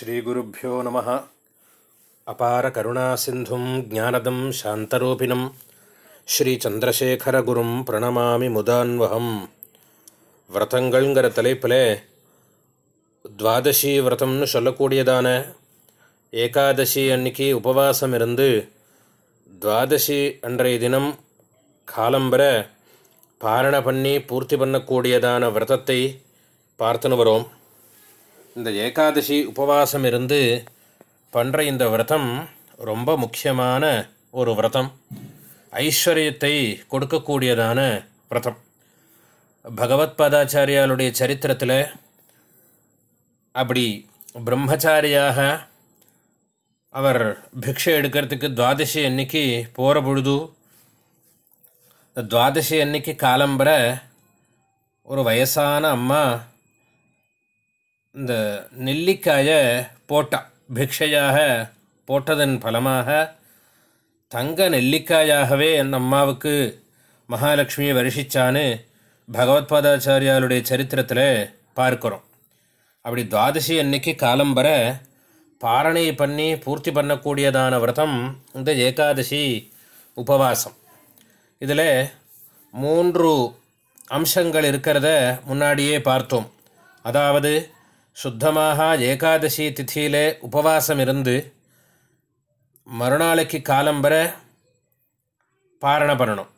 ஸ்ரீகுருப்போ நம. அபார கருணா சிந்தும் ஜானதம் சாந்தரூபிணம். ஸ்ரீச்சந்திரசேகரகுரும் பிரணமாமி முதான்வகம். விரதங்கள்ங்கிற தலைப்பில் துவாதசி விரதம்னு சொல்லக்கூடியதான ஏகாதசி அன்னைக்கு உபவாசம் இருந்து துவாதசி அன்றைய தினம் காலம்பர பாரண பண்ணி பூர்த்தி பண்ணக்கூடியதான விரதத்தை பார்த்துன்னு வரோம். இந்த ஏகாதசி உபவாசம் இருந்து பண்ணுற இந்த விரதம் ரொம்ப முக்கியமான ஒரு விரதம். ஐஸ்வர்யத்தை கொடுக்கக்கூடியதான விரதம். பகவத் பாதாச்சாரியாளுடைய சரித்திரத்தில் அப்படி பிரம்மச்சாரியாக அவர் பிக்ஷை எடுக்கிறதுக்கு துவாதசி அன்னைக்கு போகிற பொழுது துவாதசி அன்னைக்கு காலம்பர ஒரு வயசான அம்மா இந்த நெல்லிக்காயை போட்டா பிக்ஷையாக போட்டதன் பலமாக தங்க நெல்லிக்காயாகவே அந்த அம்மாவுக்கு மகாலட்சுமியை வருஷிச்சான்னு பகவத்பாதாச்சாரியாளுடைய சரித்திரத்தில் பார்க்குறோம். அப்படி துவாதசி அன்னைக்கு காலம்பர பாரணை பண்ணி பூர்த்தி பண்ணக்கூடியதான விரதம் இந்த ஏகாதசி உபவாசம். இதில் மூன்று அம்சங்கள் இருக்கிறத முன்னாடியே பார்த்தோம். அதாவது சுத்தமாக ஏகாதசி திதியில் உபவாசம் இருந்து மறுநாளைக்கு காலம்பர பாரண பண்ணணும்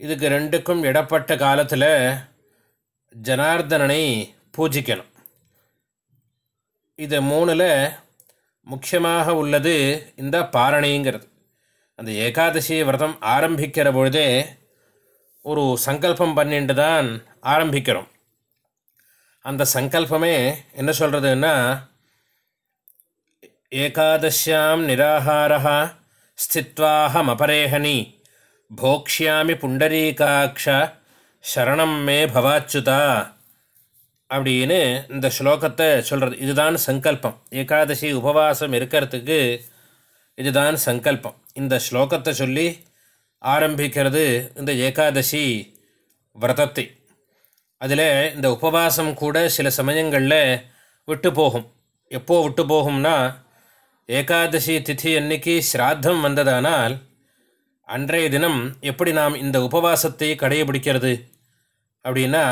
இதுக்கு ரெண்டுக்கும் இடப்பட்ட காலத்தில் ஜனார்தனனை பூஜிக்கணும் இது மூணில் முக்கியமாக உள்ளது இந்த பாரணைங்கிறது அந்த ஏகாதசி விரதம் ஆரம்பிக்கிற பொழுதே ஒரு சங்கல்பம் பண்ணிட்டு தான் ஆரம்பிக்கிறோம் அந்த சங்கல்பமே என்ன சொல்கிறதுன்னா ஏகாதசியாம் நிராகாரா ஸ்தித்வாஹம் அபரேஹனி போக்ஷியாமி புண்டரீகாட்ச சரணம் மே பவாச்சுதா அப்படின்னு இந்த ஸ்லோகத்தை சொல்கிறது இதுதான் சங்கல்பம். ஏகாதசி உபவாசம் இருக்கிறதுக்கு இதுதான் சங்கல்பம். இந்த ஸ்லோகத்தை சொல்லி ஆரம்பிக்கிறது இந்த ஏகாதசி விரதத்தை. அதில் இந்த உபவாசம் கூட சில சமயங்களில் விட்டு போகும். எப்போ விட்டு போகும்னா ஏகாதசி திதி அன்னைக்கு ஸ்ராத்தம் வந்ததானால் அன்றைய தினம் எப்படி நாம் இந்த உபவாசத்தை கடைபிடிக்கிறது அப்படின்னா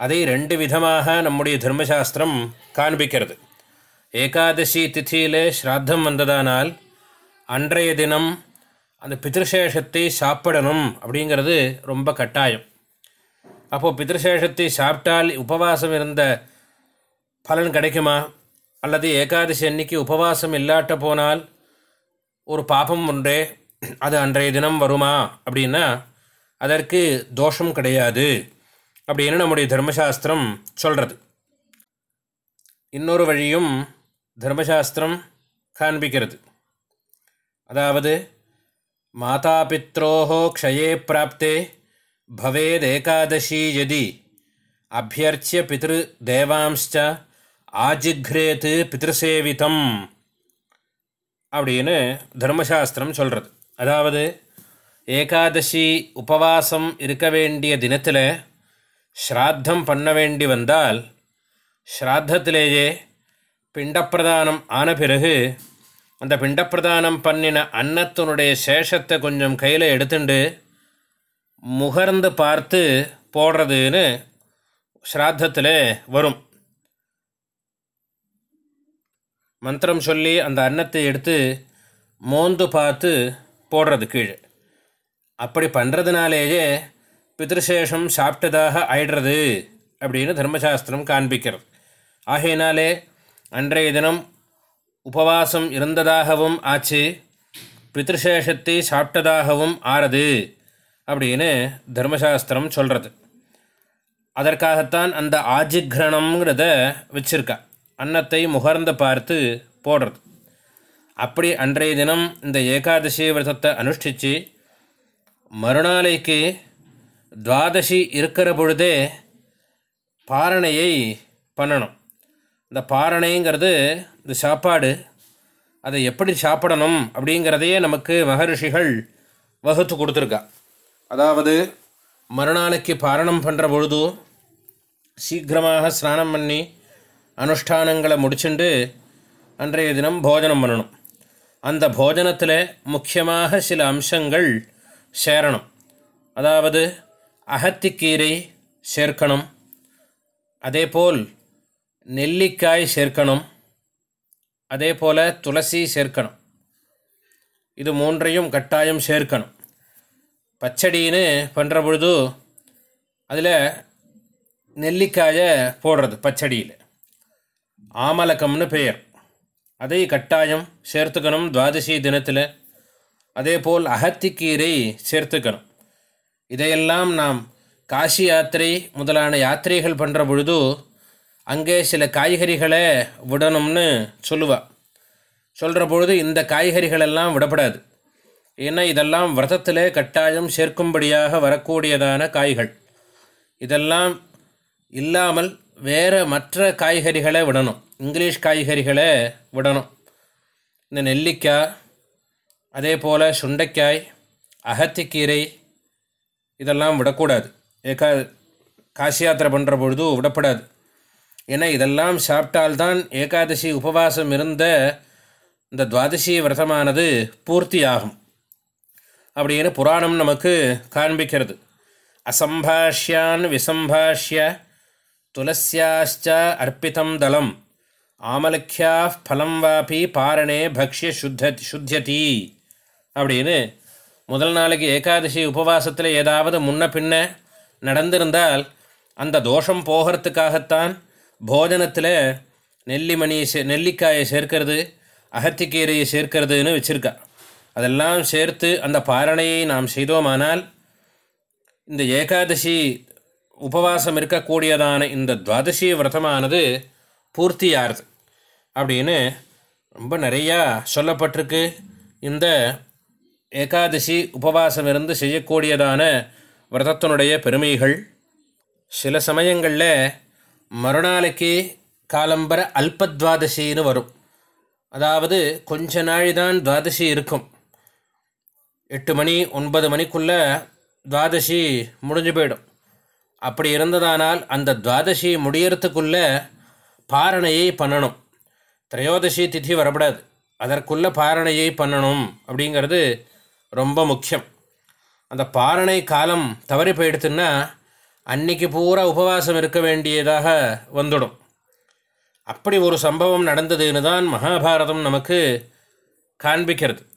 அதை ரெண்டு விதமாக நம்முடைய தர்மசாஸ்திரம் காண்பிக்கிறது. ஏகாதசி திதியில் ஸ்ராத்தம் வந்ததானால் அன்றைய தினம் அந்த பிதிருசேஷத்தை சாப்பிடணும் அப்படிங்கிறது ரொம்ப கட்டாயம். அப்போது பிதிருசேஷத்தை சாப்பிட்டால் உபவாசம் இருந்த பலன் கிடைக்குமா? அல்லது ஏகாதசி அன்னைக்கு உபவாசம் இல்லாட்ட போனால் ஒரு பாபம் ஒன்றே அது அன்றைய தினம் வருமா? அப்படின்னா அதற்கு தோஷம் கிடையாது. அப்படின்னு நம்முடைய தர்மசாஸ்திரம் சொல்கிறது இன்னொரு வழியும் தர்மசாஸ்திரம் காண்பிக்கிறது. அதாவது மாதாபித்ரோஹோ க்ஷயே பிராப்தே பவேதேகாதசி யதி அபியர்ச்சிய பிதிரு ஆஜிக்ரேத்து பிதிருசேவிதம் அப்படின்னு தர்மசாஸ்திரம் சொல்கிறது அதாவது ஏகாதசி உபவாசம் இருக்க வேண்டிய தினத்தில் ஸ்ராத்தம் பண்ண வேண்டி வந்தால் ஸ்ராத்தத்திலேயே பிண்டப்பிரதானம் ஆன பிறகு அந்த பிண்டப்பிரதானம் பண்ணின அன்னத்தினுடைய சேஷத்தை கொஞ்சம் கையில் எடுத்துட்டு முகர்ந்து பார்த்து போடுறதுன்னு ஸ்ராத்தத்தில் வரும். மந்திரம் சொல்லி அந்த அன்னத்தை எடுத்து மோந்து பார்த்து போடுறது கீழே. அப்படி பண்ணுறதுனாலேயே பிதிருசேஷம் சாப்பிட்டதாக ஆயிடுறது அப்படின்னு தர்மசாஸ்திரம் காண்பிக்கிறது. ஆகையினாலே அன்றைய தினம் உபவாசம் இருந்ததாகவும் ஆச்சு பிதிருசேஷத்தை சாப்பிட்டதாகவும் ஆறது. அப்படின்னு தர்மசாஸ்திரம் சொல்கிறது அதற்காகத்தான் அந்த ஆஜிக்ரணம்ங்கிறத வச்சுருக்கா. அன்னத்தை முகர்ந்து பார்த்து போடுறது. அப்படி அன்றைய தினம் இந்த ஏகாதசி விரதத்தை அனுஷ்டித்து மறுநாளைக்கு துவாதசி இருக்கிற பொழுதே பாரணையை பண்ணணும். இந்த பாரணைங்கிறது இந்த சாப்பாடு அதை எப்படி சாப்பிடணும் அப்படிங்கிறதையே நமக்கு மகரிஷிகள் வகுத்து கொடுத்துருக்கா. அதாவது மறுநாளைக்கு பாரணம் பண்ணுற பொழுது சீக்கிரமாக ஸ்நானம் பண்ணி அனுஷ்டானங்களை முடிச்சுண்டு அன்றைய தினம் போஜனம் பண்ணணும். அந்த போஜனத்தில் முக்கியமாக சில அம்சங்கள் சேரணும். அதாவது அகத்திக்கீரை சேர்க்கணும். அதே போல் நெல்லிக்காய் சேர்க்கணும். அதே போல் துளசி சேர்க்கணும். இது மூன்றையும் கட்டாயம் சேர்க்கணும். பச்சடின்னு பண்ணுற பொழுது அதில் நெல்லிக்காயை போடுறது பச்சடியில். ஆமலக்கம்னு பெயர். அதை கட்டாயம் சேர்த்துக்கணும் துவாதசி தினத்தில். அதே போல் அகத்திக்கீரை சேர்த்துக்கணும். இதையெல்லாம் நாம் காசி யாத்திரை முதலான யாத்திரைகள் பண்ணுற பொழுது அங்கே சில காய்கறிகளை விடணும்னு சொல்லுவாள் சொல்கிற பொழுது இந்த காய்கறிகளெல்லாம் விடப்படாது. ஏன்னா இதெல்லாம் விரதத்தில் கட்டாயம் சேர்க்கும்படியாக வரக்கூடியதான காய்கள். இதெல்லாம் இல்லாமல் வேறு மற்ற காய்கறிகளை விடணும். இங்கிலீஷ் காய்கறிகளை விடணும். இந்த நெல்லிக்காய் அதே போல் சுண்டைக்காய் அகத்திக்கீரை இதெல்லாம் விடக்கூடாது. ஏக்கா காசி யாத்திரை பண்ணுற பொழுது விடப்படாது. ஏன்னா இதெல்லாம் சாப்பிட்டால்தான் ஏகாதசி உபவாசம் இருந்த இந்த துவாதசி விரதமானது பூர்த்தி ஆகும் அப்படின்னு புராணம் நமக்கு காண்பிக்கிறது. அசம்பாஷ்யான் விசம்பாஷ்ய துளசியாச்ச அர்ப்பிதம் தலம். ஆமலக்கியா ஃபலம் வாபி பாரணே பக்ஷ்ய சுத்த சுத்தியதி அப்படின்னு முதல் நாளைக்கு ஏகாதசி உபவாசத்தில் ஏதாவது முன்ன பின்ன நடந்திருந்தால் அந்த தோஷம் போகிறதுக்காகத்தான் போஜனத்தில் நெல்லிமணியை சே நெல்லிக்காயை சேர்க்கிறது அகத்திக்கீரையை சேர்க்கிறதுன்னு வச்சுருக்கா. அதெல்லாம் சேர்த்து அந்த பாரணையை நாம் செய்தோமானால் இந்த ஏகாதசி உபவாசம் இருக்கக்கூடியதான இந்த துவாதசி விரதமானது பூர்த்தியாகிறது. அப்படின்னு ரொம்ப நிறையா சொல்லப்பட்டிருக்கு. இந்த ஏகாதசி உபவாசம் இருந்து செய்யக்கூடியதான விரதத்தினுடைய பெருமைகள் சில சமயங்களில் மறுநாளைக்கு காலம்பர அல்பத்வாதசின்னு வரும். அதாவது கொஞ்ச நாள் தான் துவாதசி இருக்கும். எட்டு மணி ஒன்பது மணிக்குள்ளே துவாதசி முடிஞ்சு போயிடும். அப்படி இருந்ததானால் அந்த துவாதசி முடியறதுக்குள்ளே பாரணையை பண்ணணும். திரையோதசி திதி வரப்படாது. அதற்குள்ளே பாரணையை பண்ணணும் அப்படிங்கிறது ரொம்ப முக்கியம். அந்த பாரணை காலம் தவறி போயிடுத்துன்னா அன்னைக்கு பூரா உபவாசம் இருக்க வேண்டியதாக வந்துடும். அப்படி ஒரு சம்பவம் நடந்ததுன்னு தான் மகாபாரதம் நமக்கு காண்பிக்கிறது.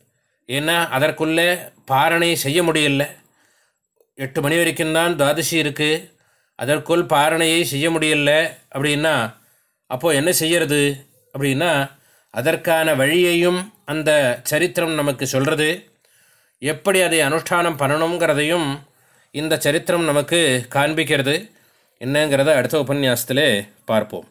ஏன்னா அதற்குள்ளே பாரணை செய்ய முடியல. எட்டு மணி வரைக்கும் தான் துவாதசி இருக்குது அதற்குள் பாரணையை செய்ய முடியல அப்படின்னா அப்போது என்ன செய்யறது? அப்படின்னா அதற்கான வழியையும் அந்த சரித்திரம் நமக்கு சொல்கிறது எப்படி அதை அனுஷ்டானம் பண்ணணுங்கிறதையும் இந்த சரித்திரம் நமக்கு காண்பிக்கிறது. என்னங்கிறத அடுத்த உபன்யாசத்திலே பார்ப்போம்.